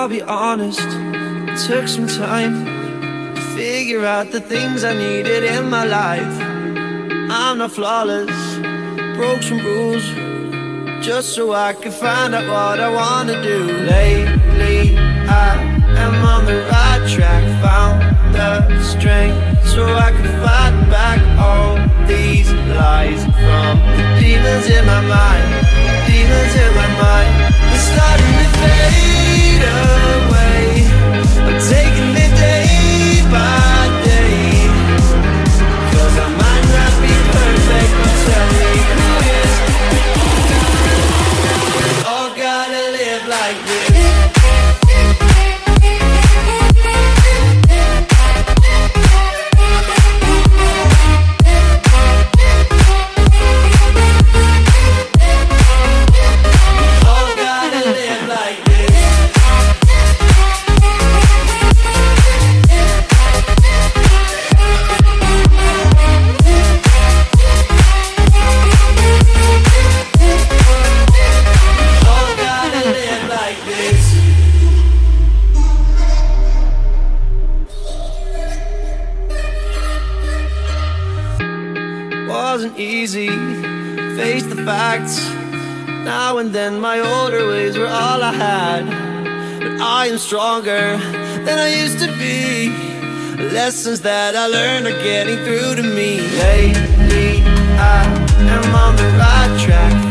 I'll be honest, it took some time to figure out the things I needed in my life. I'm not flawless, broke some rules, just so I could find out what I wanna do. Lately, I am on the right track, found the strength so I can fight back all these lies from the demons in my mind, this. Wasn't easy, face the facts. Now and then my older ways were all I had. But I am stronger than I used to be. Lessons that I learned are getting through to me. Lately, I am on the right track.